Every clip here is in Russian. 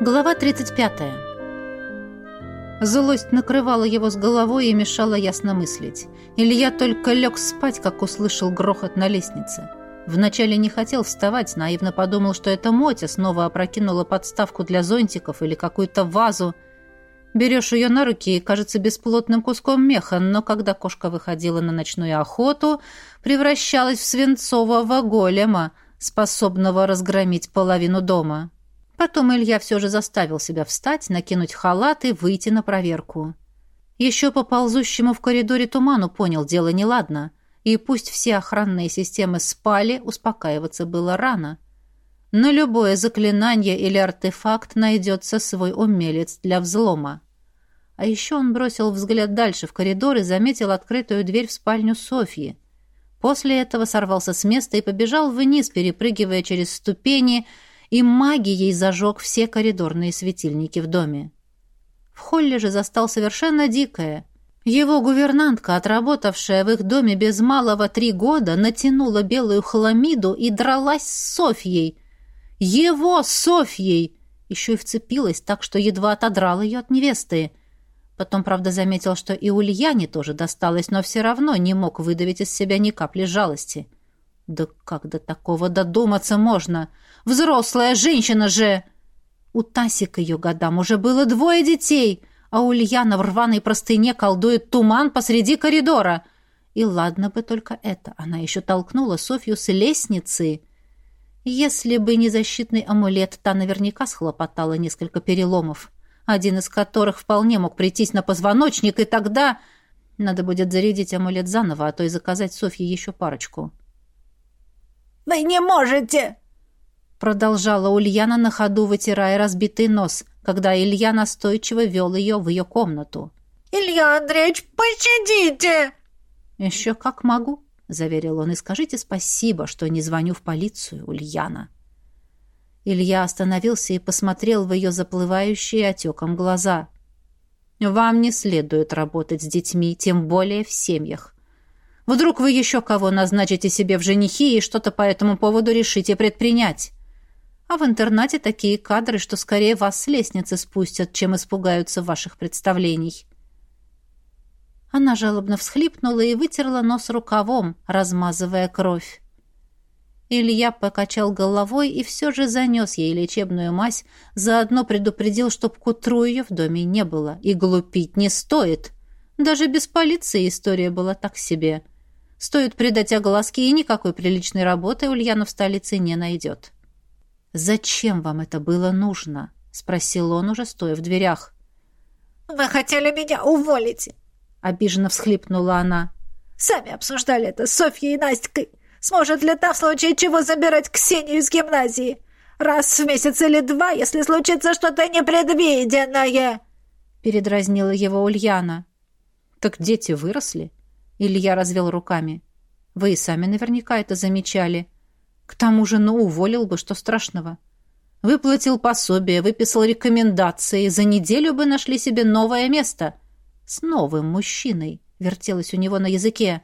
Глава 35. Злость накрывала его с головой и мешала ясно мыслить. Илья только лег спать, как услышал грохот на лестнице. Вначале не хотел вставать, наивно подумал, что это Мотя снова опрокинула подставку для зонтиков или какую-то вазу. Берешь ее на руки и кажется бесплотным куском меха, но когда кошка выходила на ночную охоту, превращалась в свинцового голема, способного разгромить половину дома. Потом Илья все же заставил себя встать, накинуть халат и выйти на проверку. Еще по ползущему в коридоре туману понял, дело неладно. И пусть все охранные системы спали, успокаиваться было рано. На любое заклинание или артефакт найдется свой умелец для взлома. А еще он бросил взгляд дальше в коридор и заметил открытую дверь в спальню Софьи. После этого сорвался с места и побежал вниз, перепрыгивая через ступени, и магией зажег все коридорные светильники в доме. В холле же застал совершенно дикое. Его гувернантка, отработавшая в их доме без малого три года, натянула белую хламиду и дралась с Софьей. Его Софьей! Еще и вцепилась так, что едва отодрал ее от невесты. Потом, правда, заметил, что и Ульяне тоже досталось, но все равно не мог выдавить из себя ни капли жалости. Да как до такого додуматься можно? Взрослая женщина же! У Таси ее годам уже было двое детей, а Ульяна в рваной простыне колдует туман посреди коридора. И ладно бы только это, она еще толкнула Софью с лестницы. Если бы не защитный амулет, та наверняка схлопотала несколько переломов, один из которых вполне мог прийтись на позвоночник, и тогда... Надо будет зарядить амулет заново, а то и заказать Софье еще парочку. «Вы не можете!» Продолжала Ульяна на ходу, вытирая разбитый нос, когда Илья настойчиво вел ее в ее комнату. «Илья Андреевич, пощадите!» «Еще как могу», — заверил он, — «и скажите спасибо, что не звоню в полицию, Ульяна». Илья остановился и посмотрел в ее заплывающие отеком глаза. «Вам не следует работать с детьми, тем более в семьях. Вдруг вы еще кого назначите себе в женихи и что-то по этому поводу решите предпринять. А в интернате такие кадры, что скорее вас с лестницы спустят, чем испугаются ваших представлений. Она жалобно всхлипнула и вытерла нос рукавом, размазывая кровь. Илья покачал головой и все же занес ей лечебную мазь, заодно предупредил, чтоб к утру ее в доме не было. И глупить не стоит. Даже без полиции история была так себе. Стоит придать огласки, и никакой приличной работы Ульяна в столице не найдет. «Зачем вам это было нужно?» — спросил он, уже стоя в дверях. «Вы хотели меня уволить!» — обиженно всхлипнула она. «Сами обсуждали это с Софьей и Настькой. Сможет ли та в случае чего забирать Ксению из гимназии? Раз в месяц или два, если случится что-то непредвиденное!» Передразнила его Ульяна. «Так дети выросли?» Илья развел руками. «Вы и сами наверняка это замечали». К тому же, ну, уволил бы, что страшного. Выплатил пособие, выписал рекомендации, за неделю бы нашли себе новое место. С новым мужчиной, вертелось у него на языке.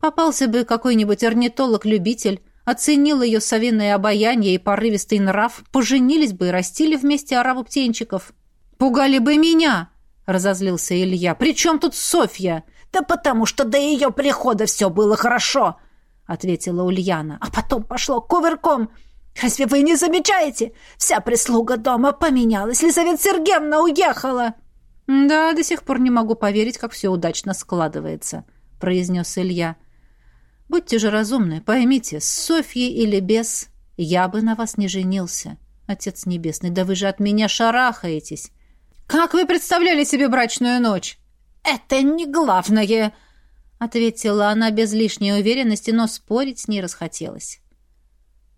Попался бы какой-нибудь орнитолог-любитель, оценил ее совиное обаяние и порывистый нрав, поженились бы и растили вместе ораву птенчиков. «Пугали бы меня!» — разозлился Илья. «При чем тут Софья?» «Да потому что до ее прихода все было хорошо!» ответила Ульяна. А потом пошло кувырком. Разве вы не замечаете? Вся прислуга дома поменялась. Лизавета Сергеевна уехала. Да, до сих пор не могу поверить, как все удачно складывается, произнес Илья. Будьте же разумны, поймите, с Софьей или без, я бы на вас не женился. Отец Небесный, да вы же от меня шарахаетесь. Как вы представляли себе брачную ночь? Это не главное, ответила она без лишней уверенности, но спорить с ней расхотелось.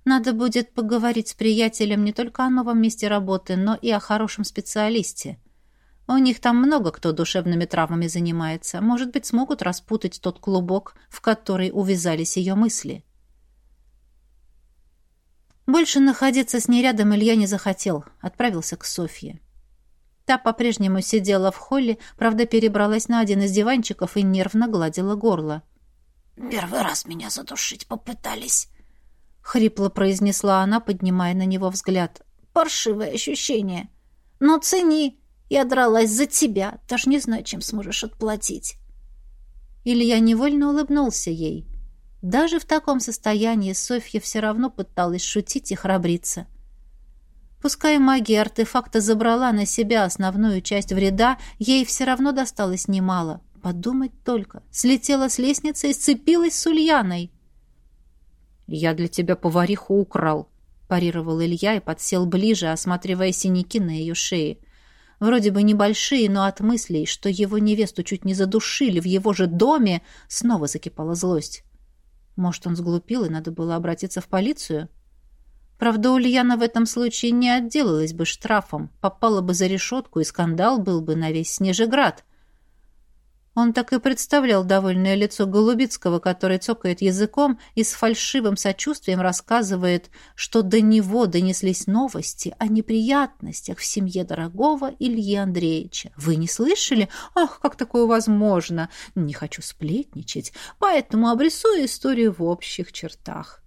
Надо будет поговорить с приятелем не только о новом месте работы, но и о хорошем специалисте. У них там много кто душевными травмами занимается. Может быть, смогут распутать тот клубок, в который увязались ее мысли. Больше находиться с ней рядом Илья не захотел. Отправился к Софье. Та по-прежнему сидела в холле, правда, перебралась на один из диванчиков и нервно гладила горло. «Первый раз меня задушить попытались», — хрипло произнесла она, поднимая на него взгляд. паршивое ощущение. Но цени, я дралась за тебя, даже не знаю, чем сможешь отплатить. Илья невольно улыбнулся ей. Даже в таком состоянии Софья все равно пыталась шутить и храбриться. Пускай магия артефакта забрала на себя основную часть вреда, ей все равно досталось немало. Подумать только. Слетела с лестницы и сцепилась с Ульяной. «Я для тебя повариху украл», — парировал Илья и подсел ближе, осматривая синяки на ее шее. Вроде бы небольшие, но от мыслей, что его невесту чуть не задушили в его же доме, снова закипала злость. Может, он сглупил, и надо было обратиться в полицию? — Правда, Ульяна в этом случае не отделалась бы штрафом, попала бы за решетку, и скандал был бы на весь Снежеград. Он так и представлял довольное лицо Голубицкого, который цокает языком и с фальшивым сочувствием рассказывает, что до него донеслись новости о неприятностях в семье дорогого Ильи Андреевича. Вы не слышали? Ах, как такое возможно? Не хочу сплетничать, поэтому обрисую историю в общих чертах.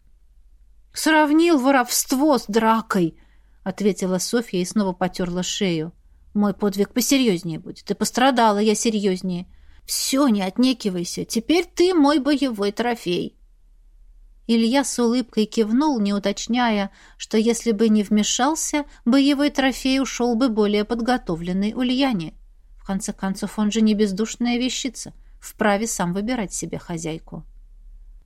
«Сравнил воровство с дракой», — ответила Софья и снова потерла шею. «Мой подвиг посерьезнее будет. Ты пострадала, я серьезнее. Все, не отнекивайся. Теперь ты мой боевой трофей». Илья с улыбкой кивнул, не уточняя, что если бы не вмешался, боевой трофей ушел бы более подготовленный Ульяне. В конце концов, он же не бездушная вещица, вправе сам выбирать себе хозяйку.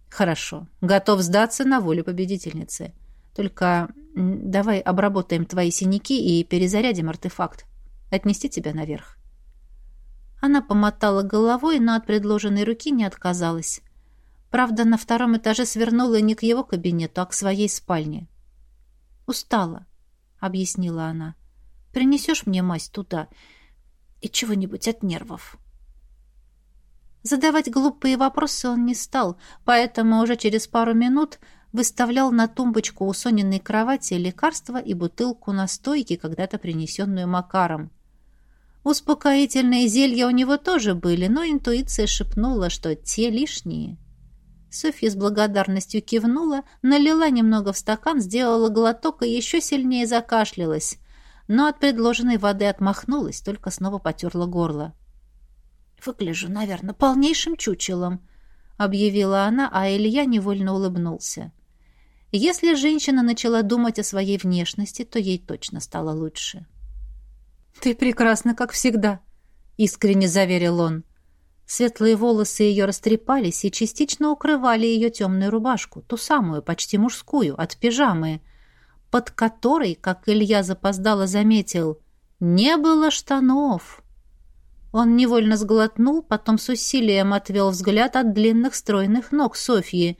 Хорошо. Готов сдаться на волю победительницы. Только давай обработаем твои синяки и перезарядим артефакт. Отнести тебя наверх. Она помотала головой, но от предложенной руки не отказалась. Правда, на втором этаже свернула не к его кабинету, а к своей спальне. «Устала», — объяснила она. «Принесешь мне мазь туда и чего-нибудь от нервов?» Задавать глупые вопросы он не стал, поэтому уже через пару минут выставлял на тумбочку у Сониной кровати лекарства и бутылку настойки, когда-то принесенную Макаром. Успокоительные зелья у него тоже были, но интуиция шепнула, что те лишние. Софья с благодарностью кивнула, налила немного в стакан, сделала глоток и еще сильнее закашлялась, но от предложенной воды отмахнулась, только снова потерла горло. «Выгляжу, наверное, полнейшим чучелом», — объявила она, а Илья невольно улыбнулся. Если женщина начала думать о своей внешности, то ей точно стало лучше. «Ты прекрасна, как всегда», — искренне заверил он. Светлые волосы ее растрепались и частично укрывали ее темную рубашку, ту самую, почти мужскую, от пижамы, под которой, как Илья запоздало заметил, не было штанов. Он невольно сглотнул, потом с усилием отвел взгляд от длинных стройных ног Софьи.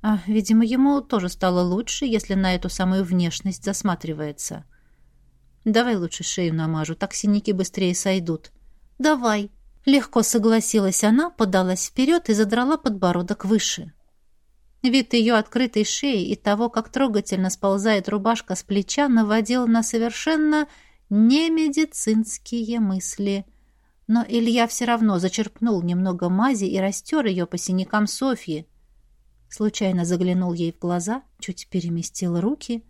А, видимо, ему тоже стало лучше, если на эту самую внешность засматривается. «Давай лучше шею намажу, так синяки быстрее сойдут». «Давай». Легко согласилась она, подалась вперед и задрала подбородок выше. Вид ее открытой шеи и того, как трогательно сползает рубашка с плеча, наводил на совершенно немедицинские мысли – но Илья все равно зачерпнул немного мази и растер ее по синякам Софьи. Случайно заглянул ей в глаза, чуть переместил руки.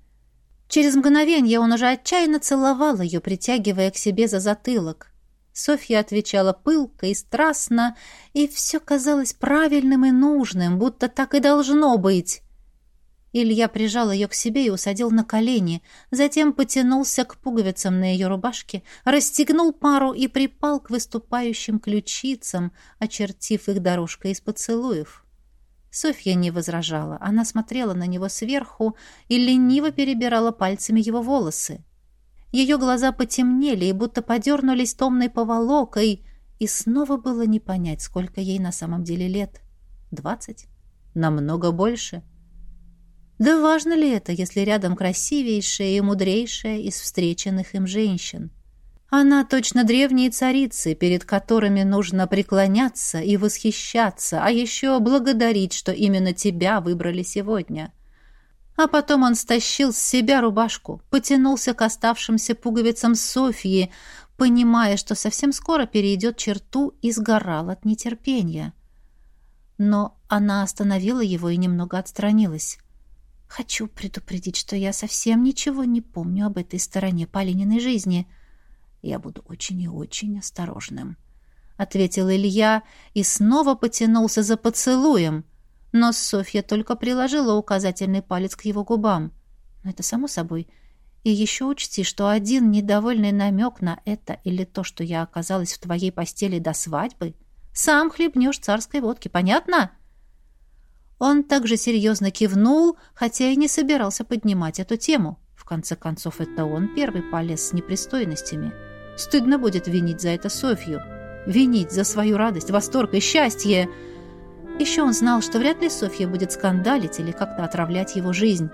Через мгновение он уже отчаянно целовал ее, притягивая к себе за затылок. Софья отвечала пылко и страстно, и все казалось правильным и нужным, будто так и должно быть. Илья прижал ее к себе и усадил на колени, затем потянулся к пуговицам на ее рубашке, расстегнул пару и припал к выступающим ключицам, очертив их дорожкой из поцелуев. Софья не возражала. Она смотрела на него сверху и лениво перебирала пальцами его волосы. Ее глаза потемнели и будто подернулись томной поволокой, и снова было не понять, сколько ей на самом деле лет. Двадцать? Намного больше. — да важно ли это, если рядом красивейшая и мудрейшая из встреченных им женщин? Она точно древние царицы, перед которыми нужно преклоняться и восхищаться, а еще благодарить, что именно тебя выбрали сегодня. А потом он стащил с себя рубашку, потянулся к оставшимся пуговицам Софьи, понимая, что совсем скоро перейдет черту и сгорал от нетерпения. Но она остановила его и немного отстранилась. Хочу предупредить, что я совсем ничего не помню об этой стороне Полининой жизни. Я буду очень и очень осторожным, — ответил Илья и снова потянулся за поцелуем. Но Софья только приложила указательный палец к его губам. Но это само собой. И еще учти, что один недовольный намек на это или то, что я оказалась в твоей постели до свадьбы, сам хлебнешь царской водки, понятно? Он также серьезно кивнул, хотя и не собирался поднимать эту тему. В конце концов, это он первый полез с непристойностями. Стыдно будет винить за это Софью. Винить за свою радость, восторг и счастье. Еще он знал, что вряд ли Софья будет скандалить или как-то отравлять его жизнь.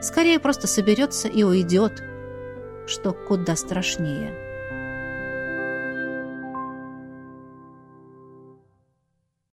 Скорее просто соберется и уйдет, что куда страшнее.